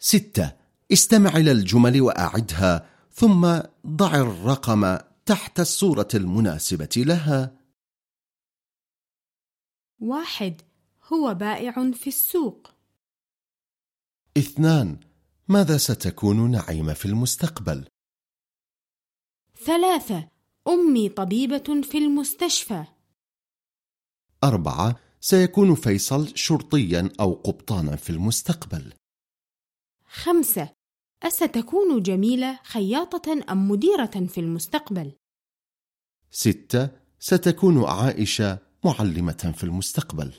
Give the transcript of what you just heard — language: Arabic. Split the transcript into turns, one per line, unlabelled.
ستة. استمع إلى الجمل وأعدها ثم ضع الرقم تحت الصورة المناسبة لها.
واحد. هو بائع في السوق.
اثنان. ماذا ستكون نعيمة في المستقبل؟
ثلاثة. أمي طبيبة في المستشفى.
أربعة. سيكون فيصل شرطيا أو قبطانا في المستقبل.
خمسة. أستكون جميلة خياطة أم مديرة في المستقبل؟
ستة. ستكون عائشة معلمة في المستقبل.